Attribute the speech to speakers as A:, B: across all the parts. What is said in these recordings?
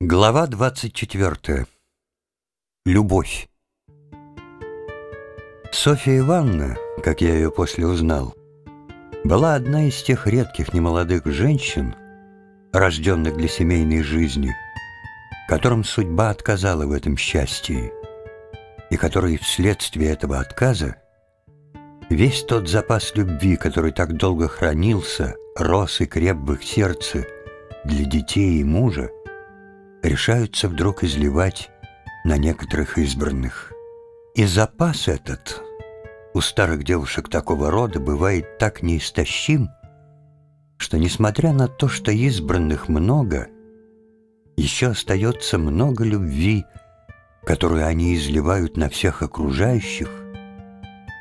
A: Глава 24. Любовь. Софья Ивановна, как я ее после узнал, была одна из тех редких немолодых женщин, рожденных для семейной жизни, которым судьба отказала в этом счастье, и которые вследствие этого отказа весь тот запас любви, который так долго хранился, рос и креп в их сердце для детей и мужа, решаются вдруг изливать на некоторых избранных. И запас этот у старых девушек такого рода бывает так неистощим, что, несмотря на то, что избранных много, еще остается много любви, которую они изливают на всех окружающих,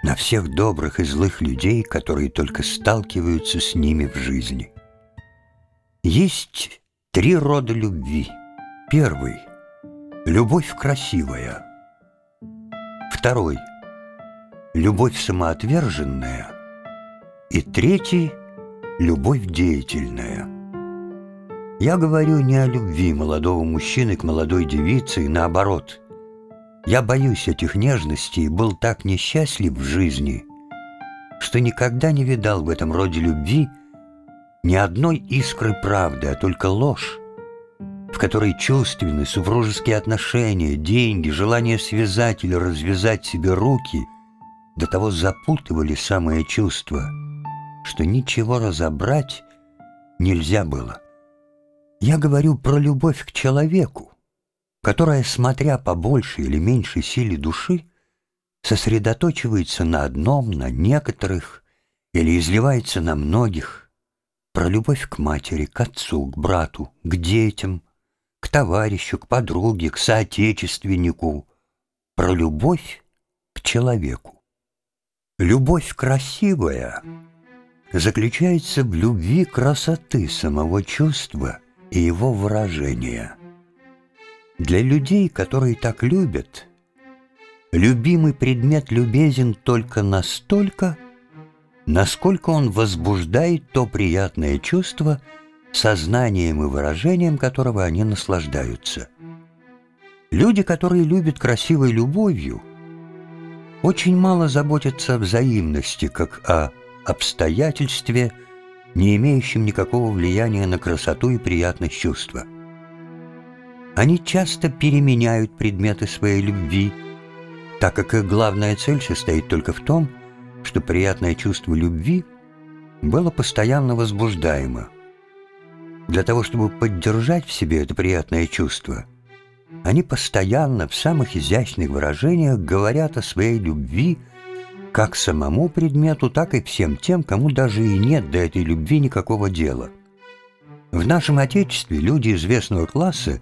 A: на всех добрых и злых людей, которые только сталкиваются с ними в жизни. Есть три рода любви — Первый — любовь красивая. Второй — любовь самоотверженная. И третий — любовь деятельная. Я говорю не о любви молодого мужчины к молодой девице и наоборот. Я боюсь этих нежностей и был так несчастлив в жизни, что никогда не видал в этом роде любви ни одной искры правды, а только ложь, в которой чувственны супружеские отношения, деньги, желание связать или развязать себе руки до того запутывали самое чувство, что ничего разобрать нельзя было. Я говорю про любовь к человеку, которая, смотря по большей или меньшей силе души, сосредоточивается на одном, на некоторых или изливается на многих, про любовь к матери, к отцу, к брату, к детям, к товарищу, к подруге, к соотечественнику, про любовь к человеку. Любовь красивая заключается в любви красоты самого чувства и его выражения. Для людей, которые так любят, любимый предмет любезен только настолько, насколько он возбуждает то приятное чувство, сознанием и выражением которого они наслаждаются. Люди, которые любят красивой любовью, очень мало заботятся о взаимности, как о обстоятельстве, не имеющем никакого влияния на красоту и приятность чувства. Они часто переменяют предметы своей любви, так как их главная цель состоит только в том, что приятное чувство любви было постоянно возбуждаемо – для того, чтобы поддержать в себе это приятное чувство, они постоянно в самых изящных выражениях говорят о своей любви как самому предмету, так и всем тем, кому даже и нет до этой любви никакого дела. В нашем Отечестве люди известного класса,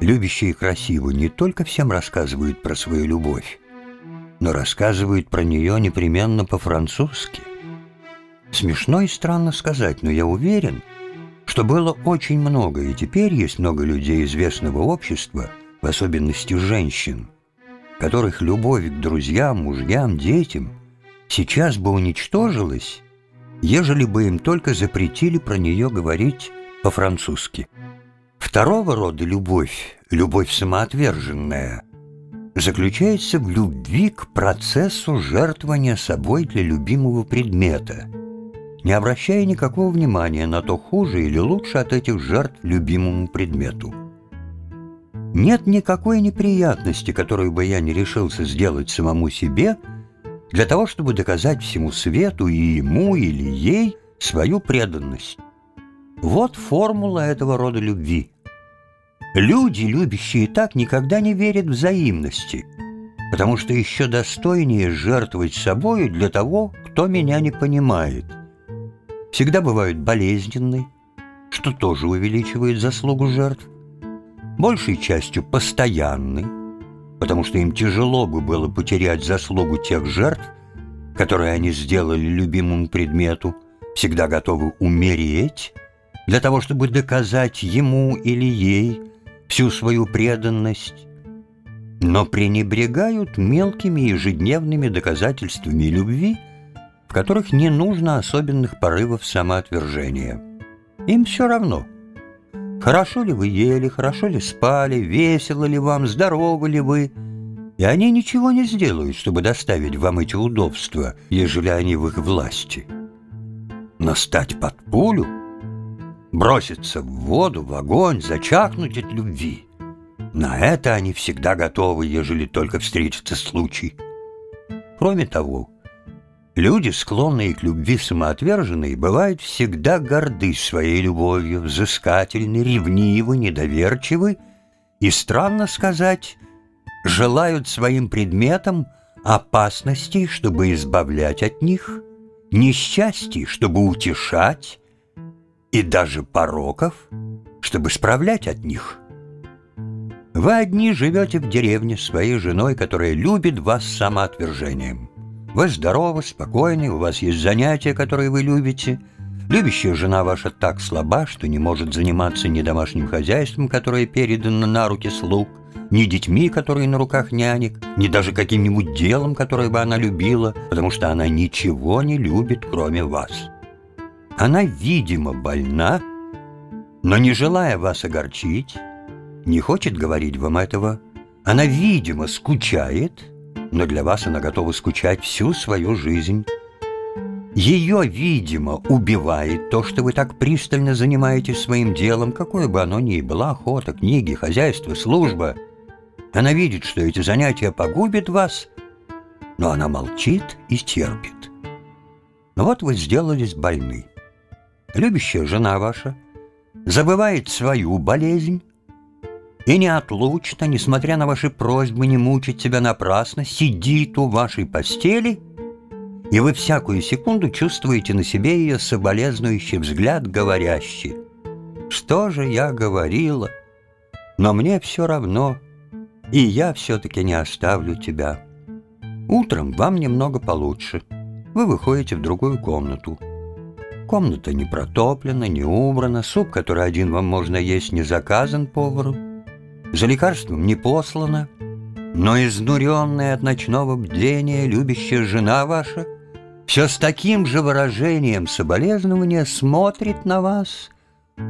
A: любящие красиво, не только всем рассказывают про свою любовь, но рассказывают про нее непременно по-французски. Смешно и странно сказать, но я уверен – что было очень много, и теперь есть много людей известного общества, в особенности женщин, которых любовь к друзьям, мужьям, детям сейчас бы уничтожилась, ежели бы им только запретили про нее говорить по-французски. Второго рода любовь, любовь самоотверженная, заключается в любви к процессу жертвования собой для любимого предмета – не обращая никакого внимания на то, хуже или лучше от этих жертв любимому предмету. Нет никакой неприятности, которую бы я не решился сделать самому себе, для того, чтобы доказать всему свету и ему или ей свою преданность. Вот формула этого рода любви. Люди, любящие так, никогда не верят взаимности, потому что еще достойнее жертвовать собою для того, кто меня не понимает – всегда бывают болезненны, что тоже увеличивает заслугу жертв, большей частью постоянны, потому что им тяжело бы было потерять заслугу тех жертв, которые они сделали любимому предмету, всегда готовы умереть для того, чтобы доказать ему или ей всю свою преданность, но пренебрегают мелкими ежедневными доказательствами любви – в которых не нужно особенных порывов самоотвержения. Им все равно. Хорошо ли вы ели, хорошо ли спали, весело ли вам, здоровы ли вы. И они ничего не сделают, чтобы доставить вам эти удобства, ежели они в их власти. Но стать под пулю, броситься в воду, в огонь, зачахнуть от любви — на это они всегда готовы, ежели только встретится случай. Кроме того, люди, склонные к любви самоотверженные, бывают всегда горды своей любовью, взыскательны, ревнивы, недоверчивы и, странно сказать, желают своим предметам опасностей, чтобы избавлять от них, несчастий, чтобы утешать, и даже пороков, чтобы справлять от них. Вы одни живете в деревне своей женой, которая любит вас самоотвержением. Вы здоровы, спокойны, у вас есть занятия, которые вы любите. Любящая жена ваша так слаба, что не может заниматься ни домашним хозяйством, которое передано на руки слуг, ни детьми, которые на руках нянек, ни даже каким-нибудь делом, которое бы она любила, потому что она ничего не любит, кроме вас. Она, видимо, больна, но не желая вас огорчить, не хочет говорить вам этого. Она, видимо, скучает, но для вас она готова скучать всю свою жизнь. Ее, видимо, убивает то, что вы так пристально занимаетесь своим делом, какое бы оно ни было, охота, книги, хозяйство, служба. Она видит, что эти занятия погубят вас, но она молчит и терпит. Но вот вы сделались больны. Любящая жена ваша забывает свою болезнь, и неотлучно, несмотря на ваши просьбы не мучить себя напрасно, сидит у вашей постели, и вы всякую секунду чувствуете на себе ее соболезнующий взгляд, говорящий «Что же я говорила? Но мне все равно, и я все-таки не оставлю тебя». Утром вам немного получше. Вы выходите в другую комнату. Комната не протоплена, не убрана, суп, который один вам можно есть, не заказан повару за лекарством не послана, но изнуренная от ночного бдения любящая жена ваша все с таким же выражением соболезнования смотрит на вас,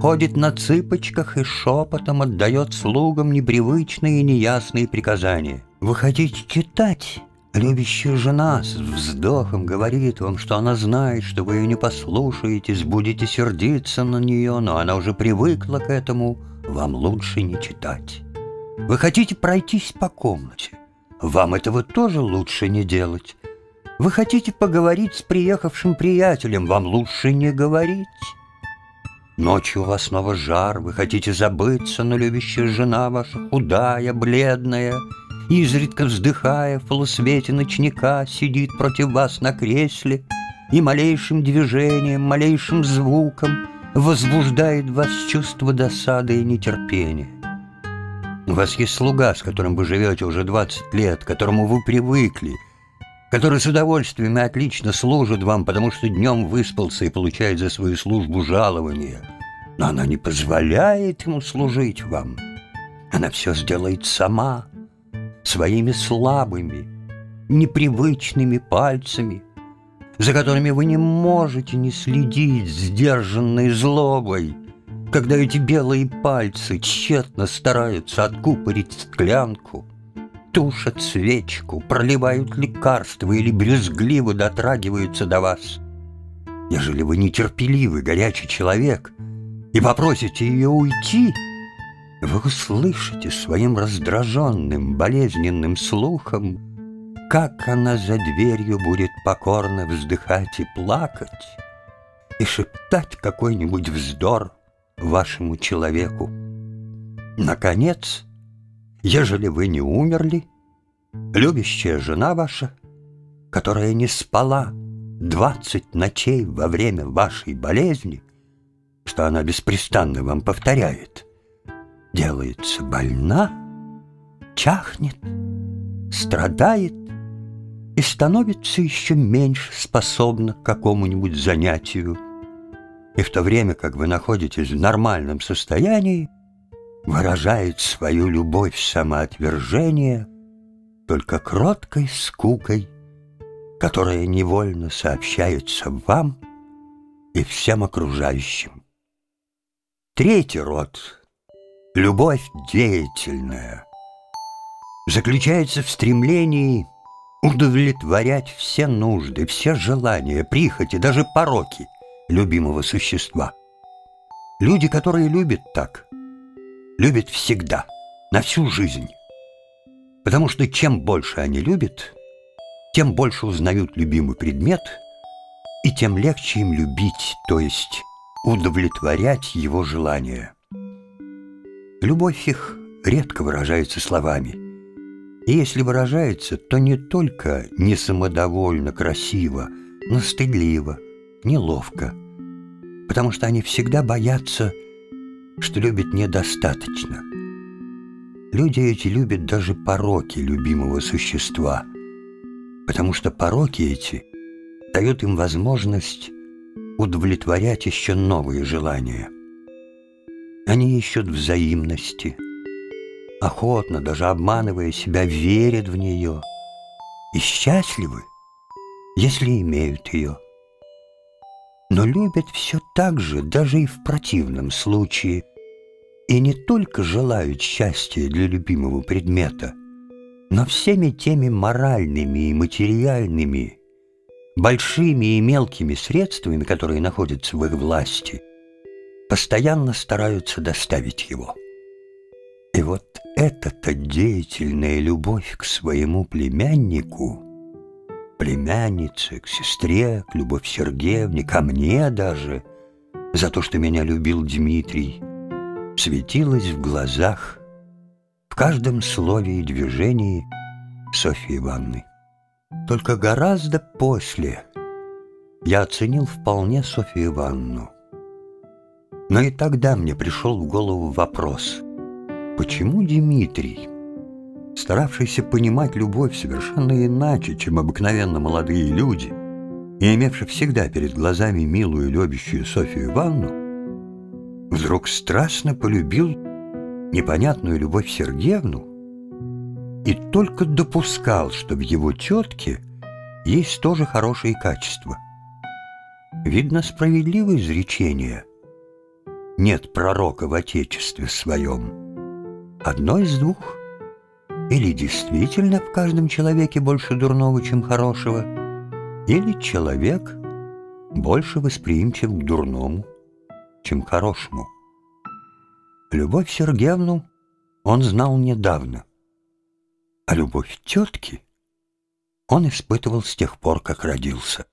A: ходит на цыпочках и шепотом отдает слугам непривычные и неясные приказания. Вы хотите читать? Любящая жена с вздохом говорит вам, что она знает, что вы ее не послушаетесь, будете сердиться на нее, но она уже привыкла к этому, вам лучше не читать. Вы хотите пройтись по комнате. Вам этого тоже лучше не делать. Вы хотите поговорить с приехавшим приятелем. Вам лучше не говорить. Ночью у вас снова жар, вы хотите забыться, но любящая жена ваша худая, бледная, изредка вздыхая в полусвете ночника, сидит против вас на кресле и малейшим движением, малейшим звуком возбуждает вас чувство досады и нетерпения. У вас есть слуга, с которым вы живете уже 20 лет, к которому вы привыкли, который с удовольствием и отлично служит вам, потому что днем выспался и получает за свою службу жалование. Но она не позволяет ему служить вам. Она все сделает сама, своими слабыми, непривычными пальцами, за которыми вы не можете не следить сдержанной злобой, когда эти белые пальцы тщетно стараются откупорить склянку, тушат свечку, проливают лекарства или брюзгливо дотрагиваются до вас. Ежели вы нетерпеливый, горячий человек и попросите ее уйти, вы услышите своим раздраженным, болезненным слухом, как она за дверью будет покорно вздыхать и плакать, и шептать какой-нибудь вздор вашему человеку. Наконец, ежели вы не умерли, любящая жена ваша, которая не спала двадцать ночей во время вашей болезни, что она беспрестанно вам повторяет, делается больна, чахнет, страдает и становится еще меньше способна к какому-нибудь занятию – и в то время, как вы находитесь в нормальном состоянии, выражает свою любовь самоотвержения только кроткой скукой, которая невольно сообщается вам и всем окружающим. Третий род Любовь деятельная заключается в стремлении удовлетворять все нужды, все желания, прихоти, даже пороки любимого существа. Люди, которые любят так, любят всегда, на всю жизнь. Потому что чем больше они любят, тем больше узнают любимый предмет, и тем легче им любить, то есть удовлетворять его желания. Любовь их редко выражается словами. И если выражается, то не только не самодовольно, красиво, но стыдливо, неловко, потому что они всегда боятся, что любят недостаточно. Люди эти любят даже пороки любимого существа, потому что пороки эти дают им возможность удовлетворять еще новые желания – они ищут взаимности, охотно, даже обманывая себя, верят в нее и счастливы, если имеют ее. Но любят все так же, даже и в противном случае, и не только желают счастья для любимого предмета, но всеми теми моральными и материальными, большими и мелкими средствами, которые находятся в их власти – постоянно стараются доставить его. И вот эта-то деятельная любовь к своему племяннику, племяннице, к сестре, к Любовь Сергеевне, ко мне даже, за то, что меня любил Дмитрий, светилась в глазах, в каждом слове и движении Софьи Ивановны. Только гораздо после я оценил вполне Софью Ивановну. Но и тогда мне пришел в голову вопрос, почему Дмитрий, старавшийся понимать любовь совершенно иначе, чем обыкновенно молодые люди, и имевший всегда перед глазами милую любящую Софию Ивановну, вдруг страстно полюбил непонятную Любовь Сергеевну и только допускал, что в его тетке есть тоже хорошие качества. Видно, справедливое изречение – нет пророка в Отечестве своем. Одно из двух. Или действительно в каждом человеке больше дурного, чем хорошего, или человек больше восприимчив к дурному, чем к хорошему. Любовь Сергеевну он знал недавно, а любовь тетки он испытывал с тех пор, как родился.